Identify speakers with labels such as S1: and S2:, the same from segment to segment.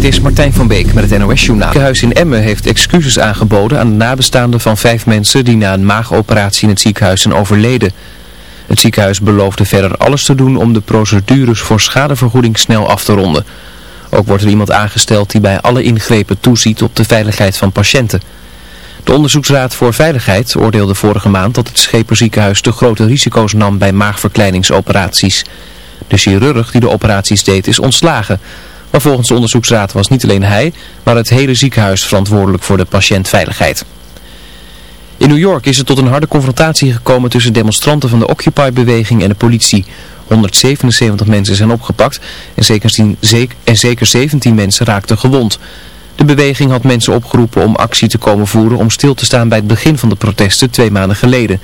S1: Dit is Martijn van Beek met het NOS-journaal. Het ziekenhuis in Emmen heeft excuses aangeboden aan de nabestaanden van vijf mensen die na een maagoperatie in het ziekenhuis zijn overleden. Het ziekenhuis beloofde verder alles te doen om de procedures voor schadevergoeding snel af te ronden. Ook wordt er iemand aangesteld die bij alle ingrepen toeziet op de veiligheid van patiënten. De Onderzoeksraad voor Veiligheid oordeelde vorige maand dat het Scheperziekenhuis te grote risico's nam bij maagverkleiningsoperaties. De chirurg die de operaties deed is ontslagen. Maar volgens de onderzoeksraad was niet alleen hij, maar het hele ziekenhuis verantwoordelijk voor de patiëntveiligheid. In New York is het tot een harde confrontatie gekomen tussen demonstranten van de Occupy-beweging en de politie. 177 mensen zijn opgepakt en zeker, en zeker 17 mensen raakten gewond. De beweging had mensen opgeroepen om actie te komen voeren om stil te staan bij het begin van de protesten twee maanden geleden.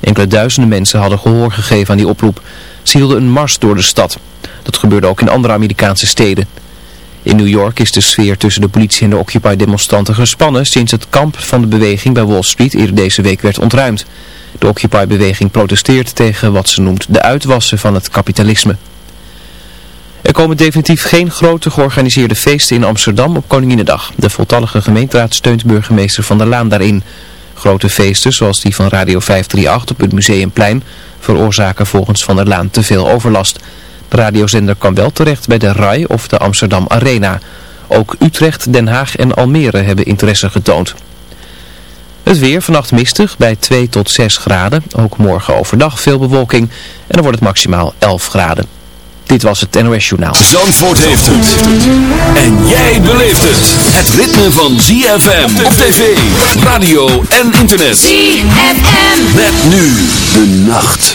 S1: Enkele duizenden mensen hadden gehoor gegeven aan die oproep. Ze hielden een mars door de stad. Dat gebeurde ook in andere Amerikaanse steden. In New York is de sfeer tussen de politie en de Occupy-demonstranten gespannen sinds het kamp van de beweging bij Wall Street eerder deze week werd ontruimd. De Occupy-beweging protesteert tegen wat ze noemt de uitwassen van het kapitalisme. Er komen definitief geen grote georganiseerde feesten in Amsterdam op Koninginnedag. De voltallige gemeenteraad steunt burgemeester Van der Laan daarin. Grote feesten zoals die van Radio 538 op het Museumplein veroorzaken volgens Van der Laan te veel overlast. De radiozender kan wel terecht bij de RAI of de Amsterdam Arena. Ook Utrecht, Den Haag en Almere hebben interesse getoond. Het weer vannacht mistig bij 2 tot 6 graden. Ook morgen overdag veel bewolking en dan wordt het maximaal 11 graden. Dit was het NOS Journaal.
S2: Zandvoort heeft het. En jij beleeft het. Het ritme van ZFM op tv, radio en internet.
S3: ZFM.
S2: Met nu de nacht.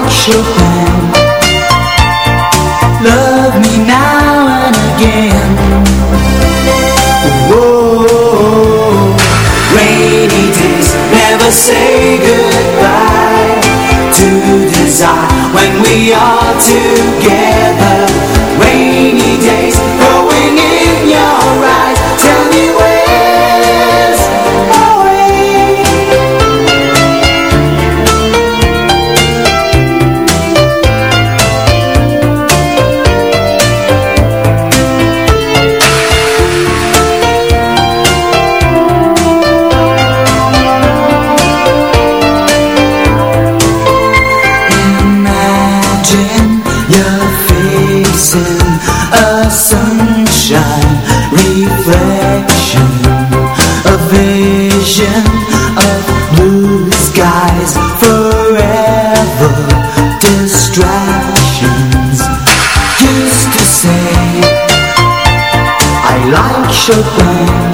S3: like Chopin Love me now and again. Whoa, rainy days never say goodbye should die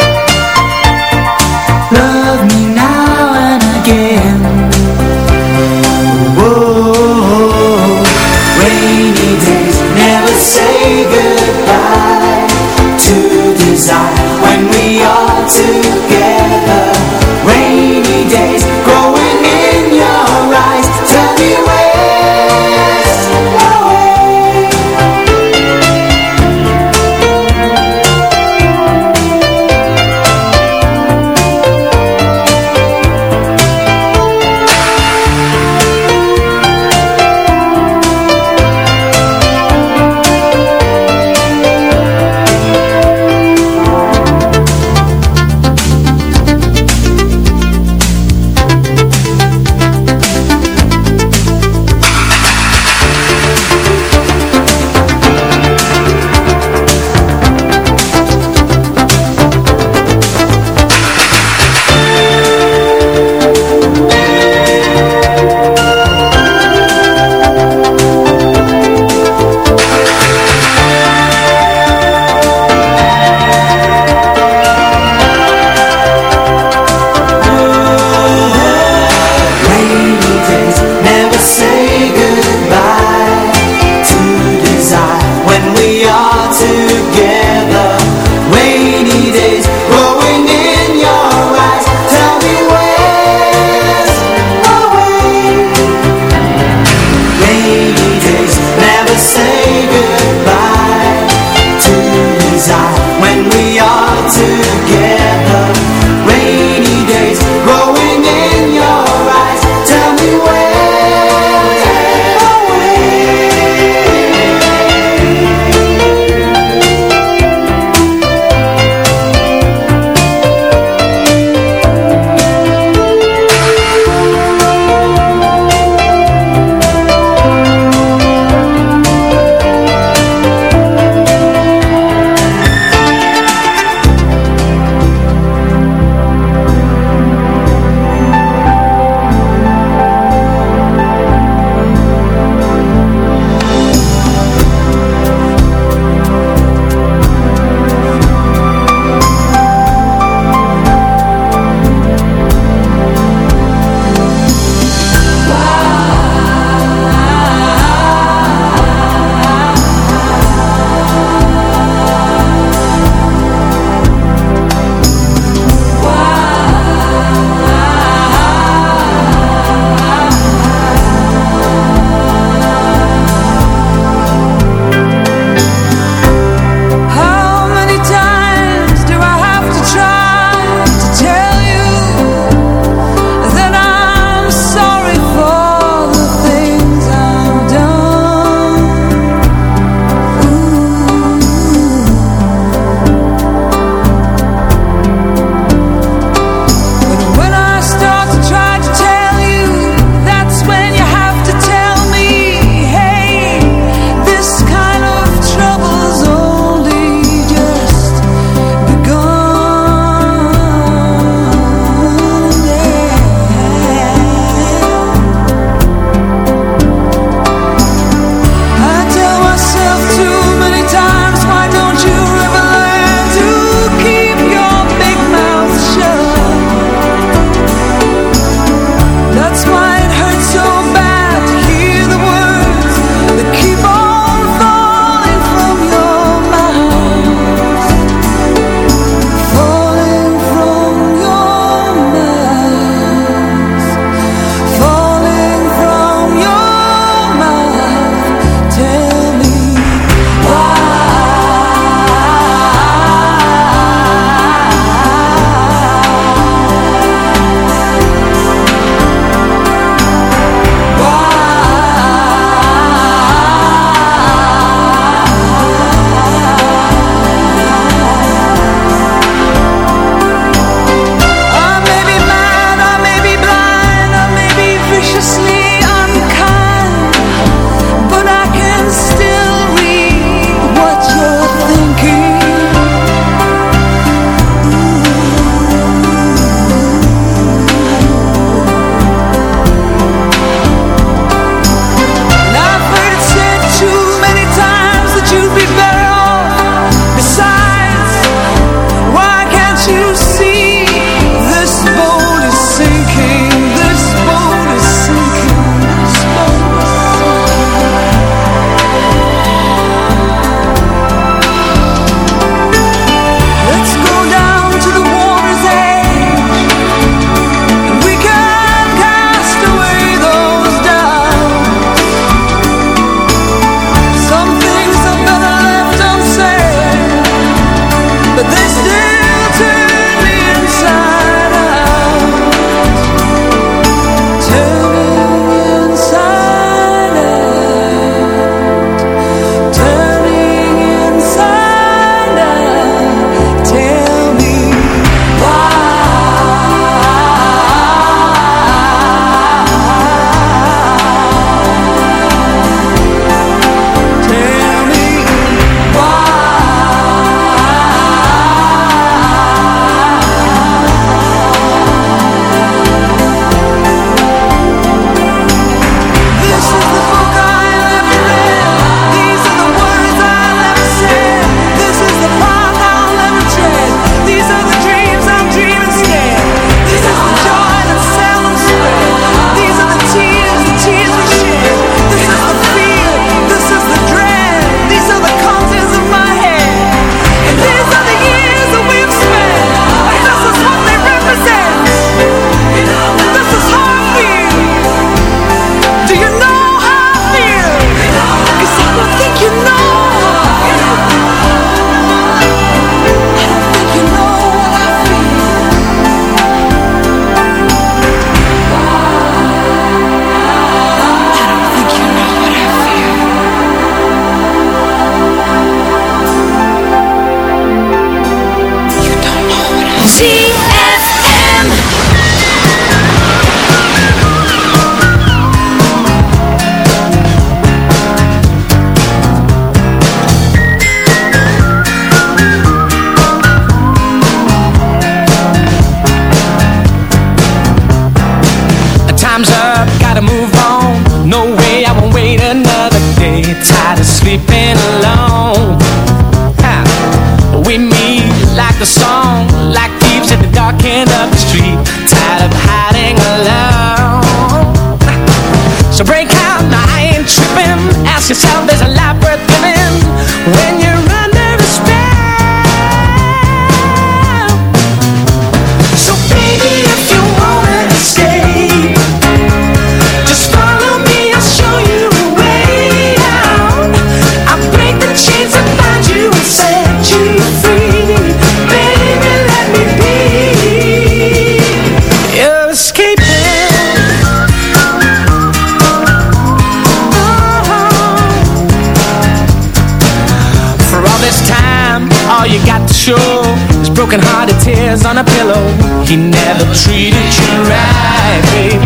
S3: broken-hearted tears on a pillow. He never treated you right, babe.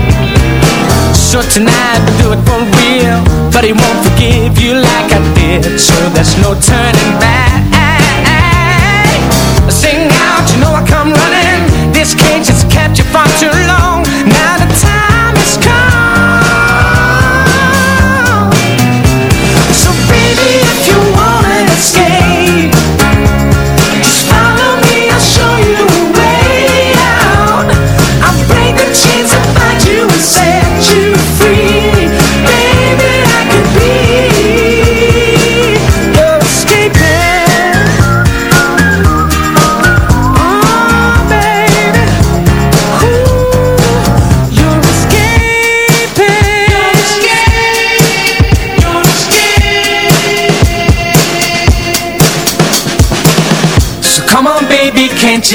S3: So tonight we'll do it for real. But he won't forgive you like I did. So there's no turning back. Sing out, you know I come running. This cage has kept you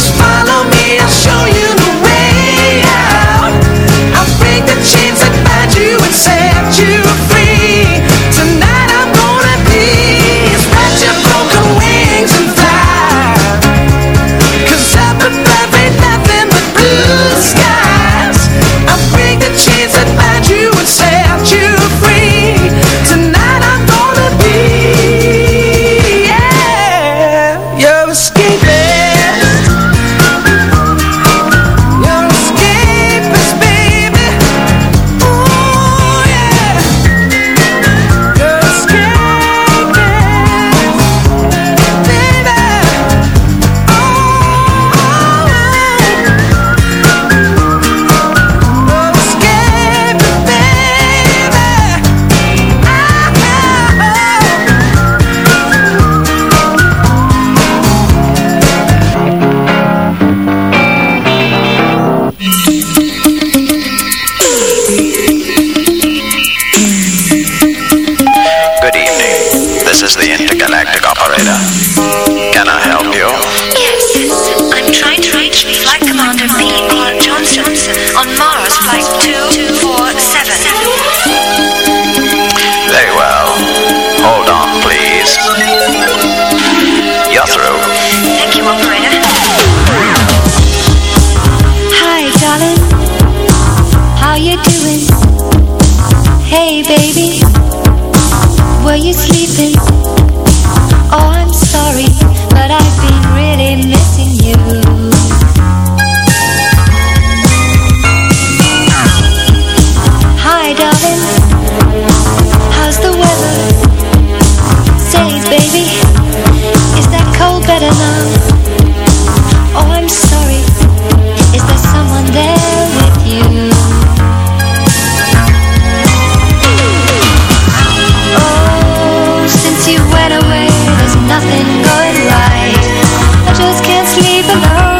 S4: just
S5: fine. leave alone.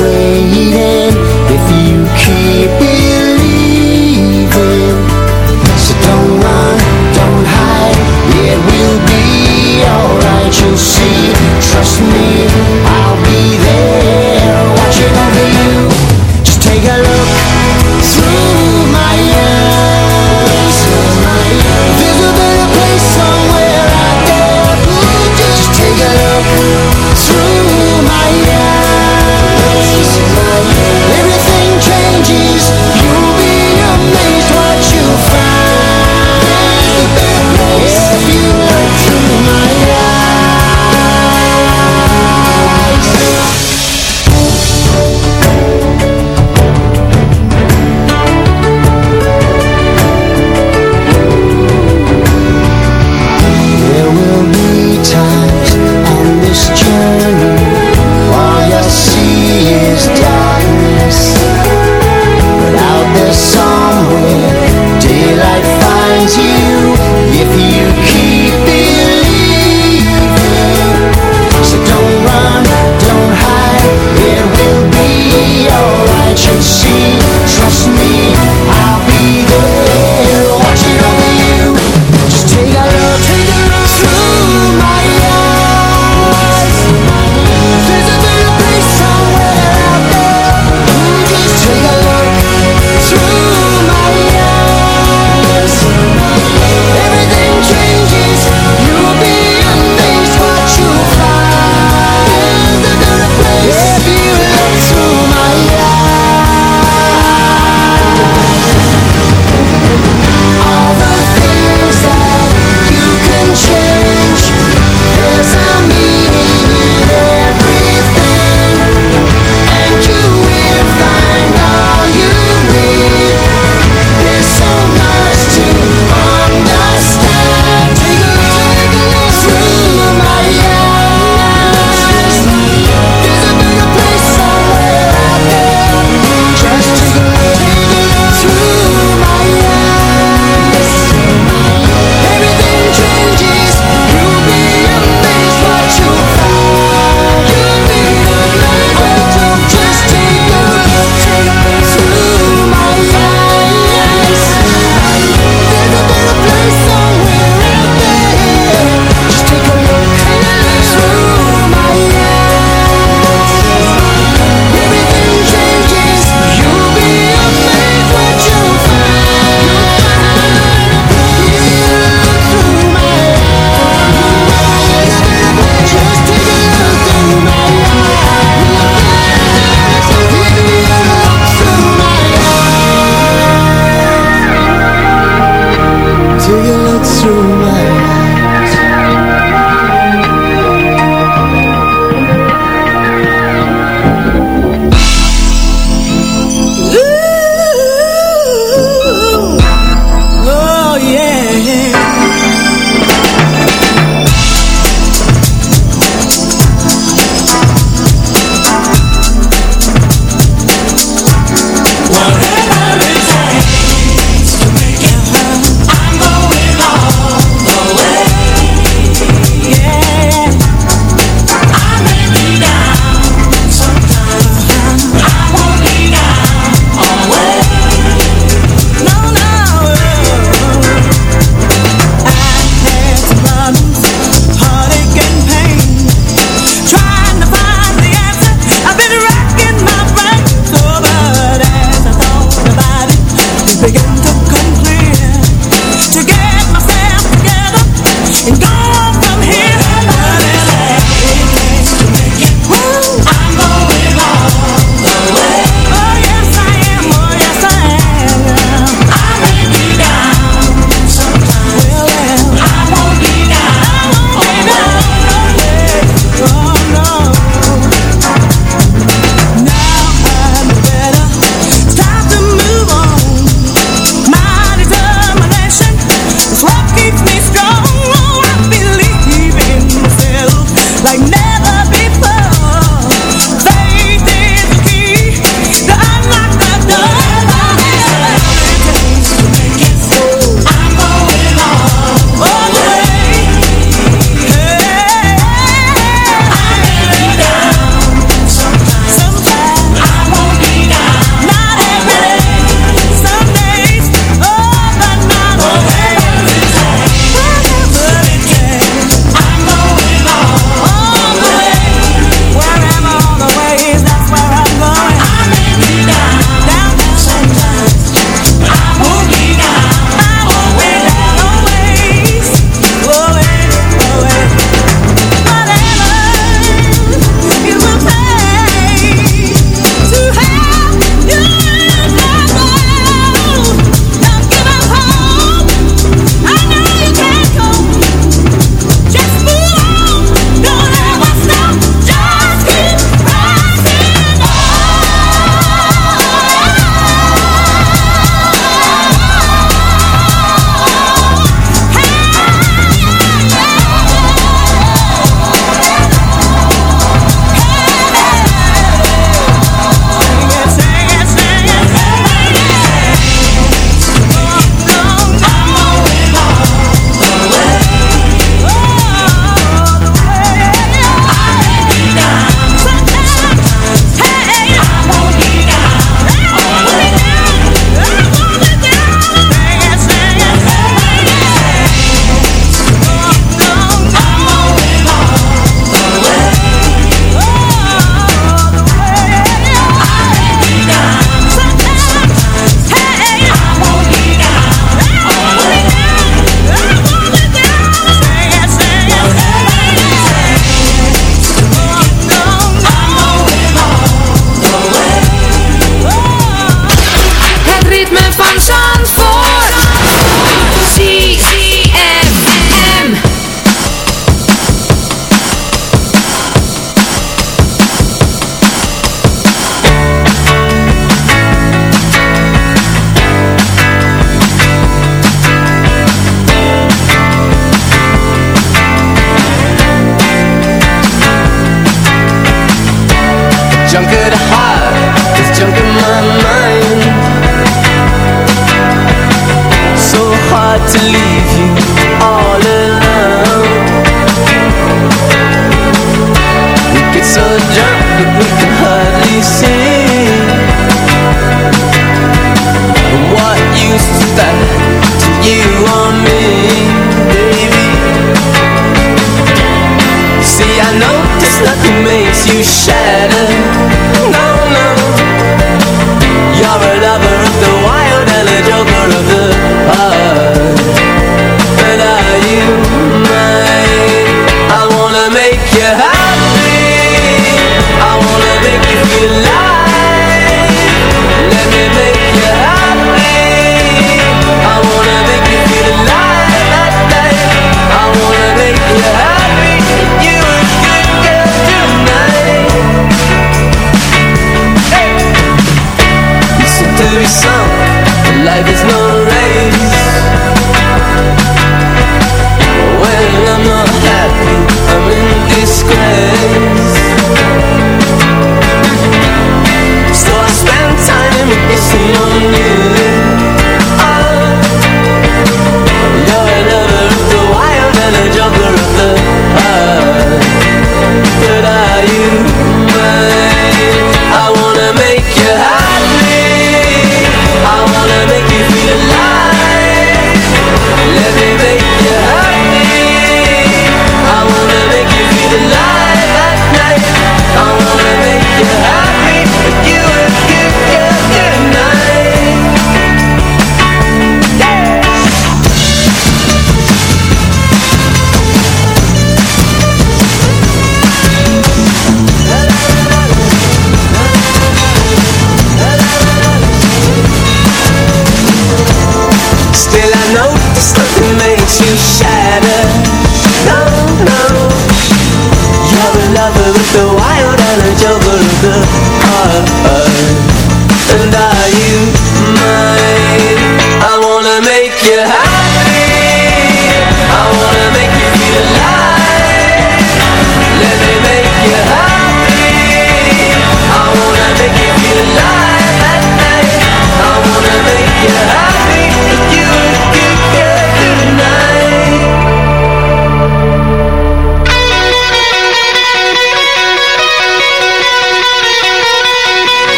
S6: waiting if you keep believing. So don't run, don't hide, it will be alright, you'll see, trust me.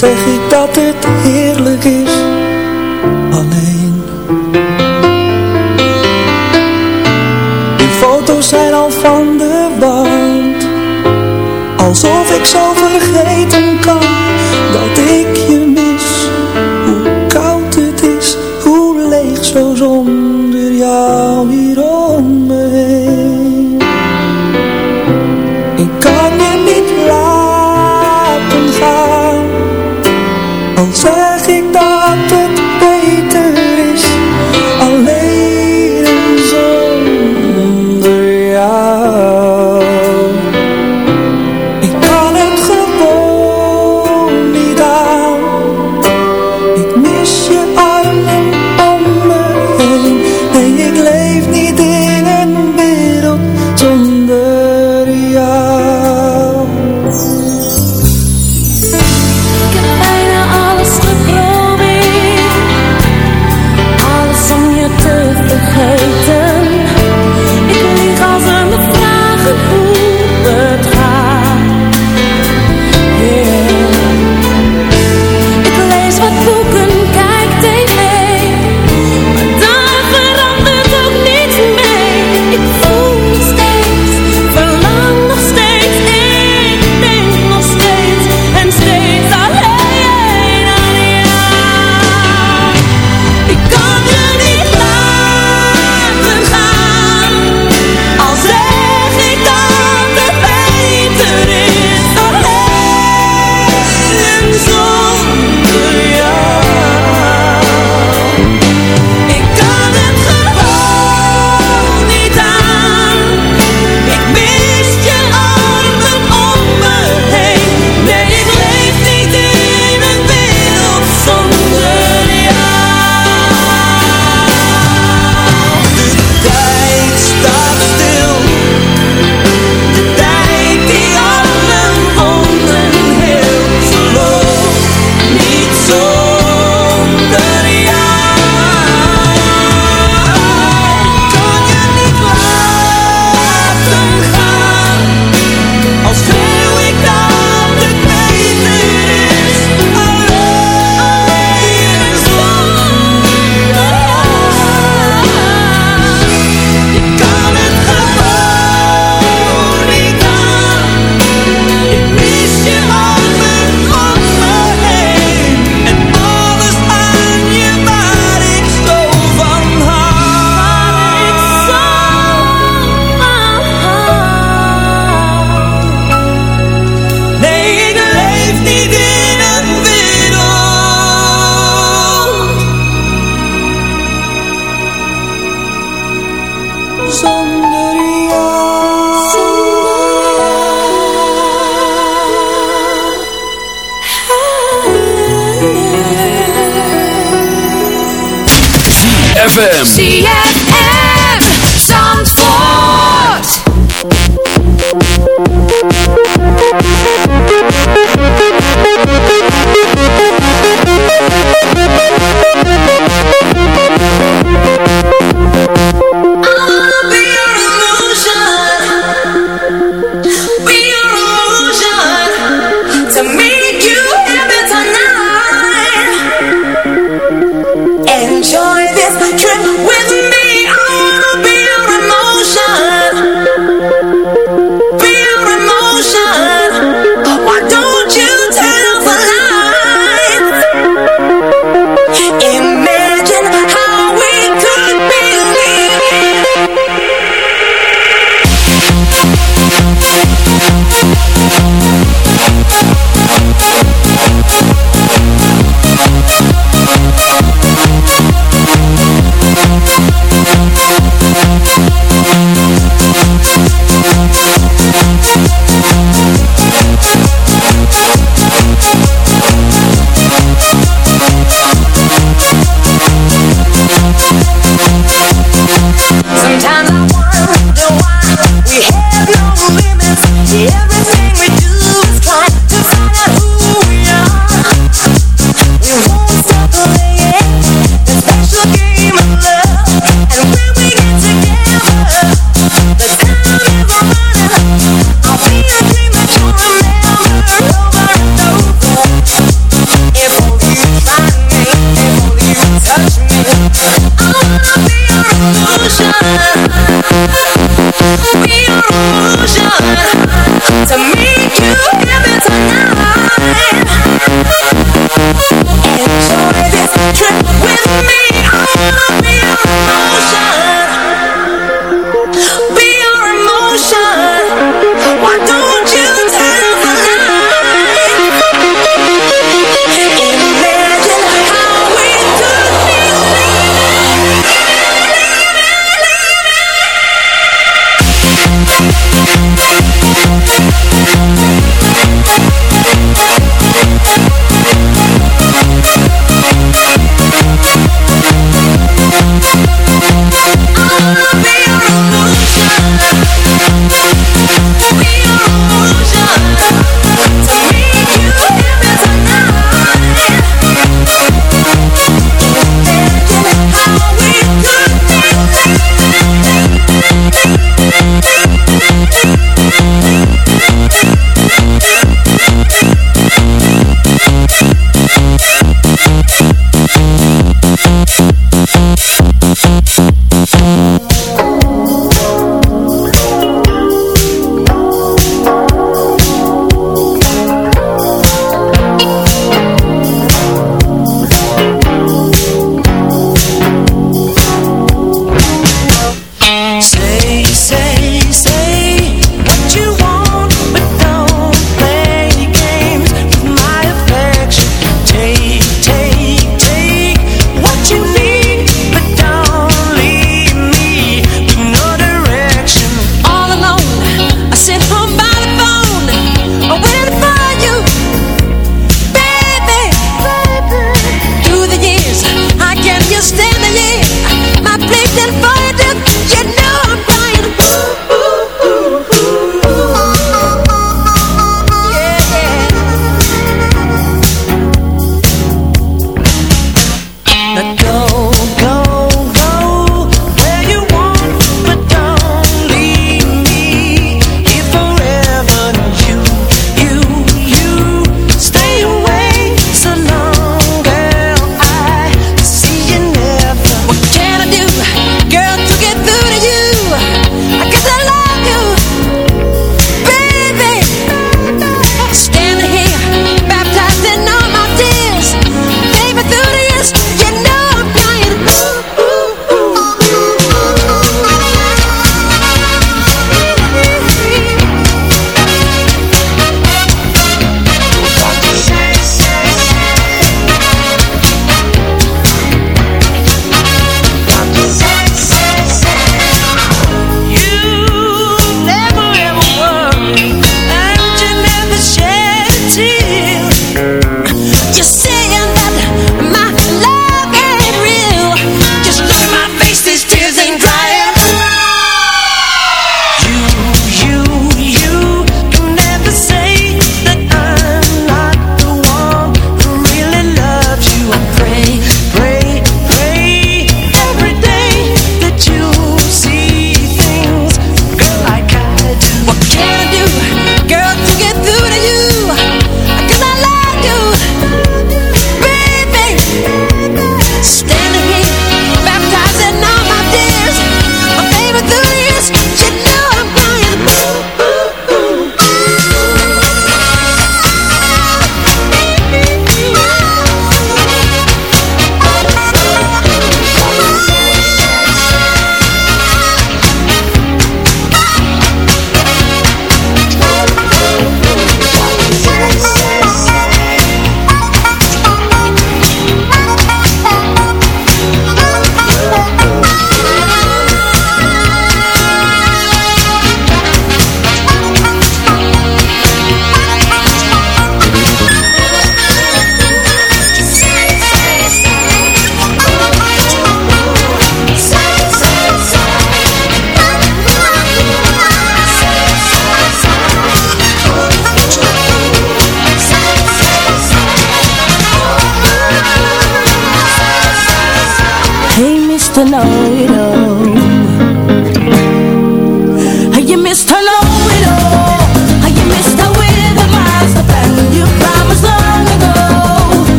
S3: zeg ik dat het heerlijk is
S6: alleen. Die foto's zijn al van de wand, alsof
S7: ik
S3: zo vergeten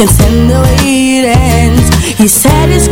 S3: can send the
S8: way it ends. He
S9: said it's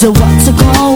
S9: So what's a call?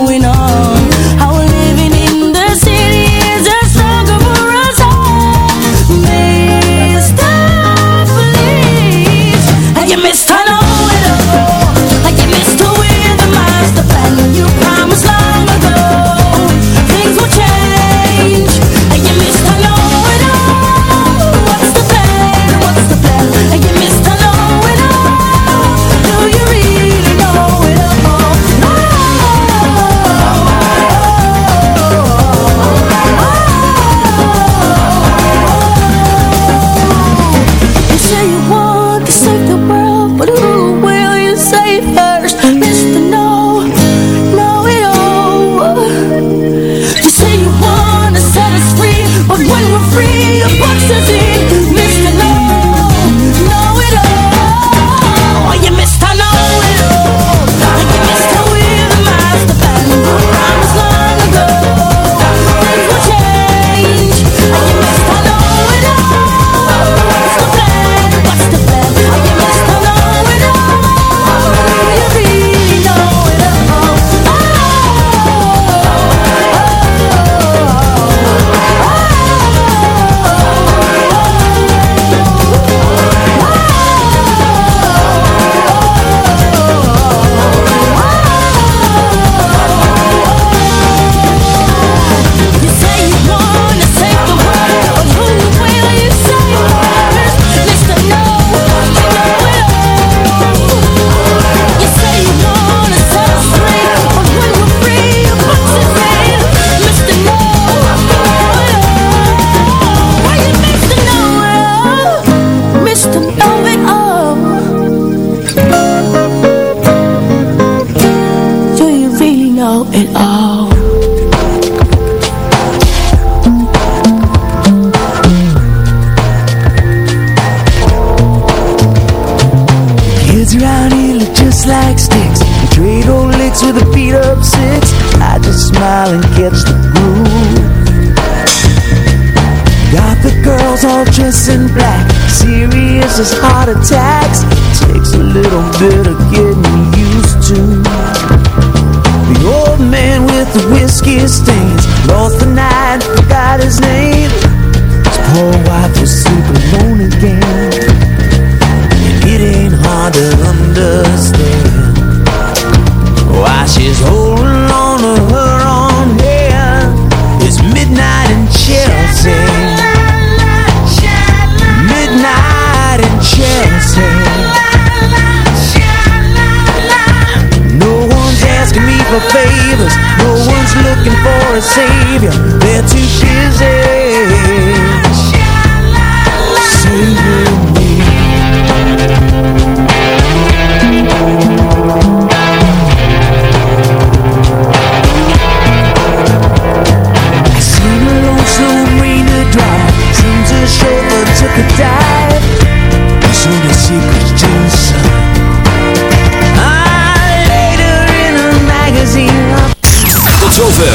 S10: attack